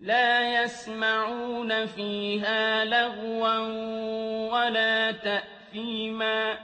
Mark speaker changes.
Speaker 1: لَّا يَسْمَعُونَ فِيهَا لَغْوًا وَلَا تَأْثِيمًا